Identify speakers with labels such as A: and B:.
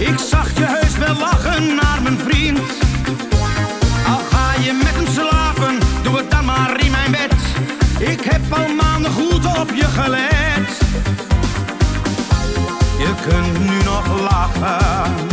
A: Ik zag je heus wel lachen naar mijn vriend. Al ga je met hem slapen, doe het dan maar in mijn bed. Ik heb al maanden goed op je gelet. Je kunt nu nog lachen.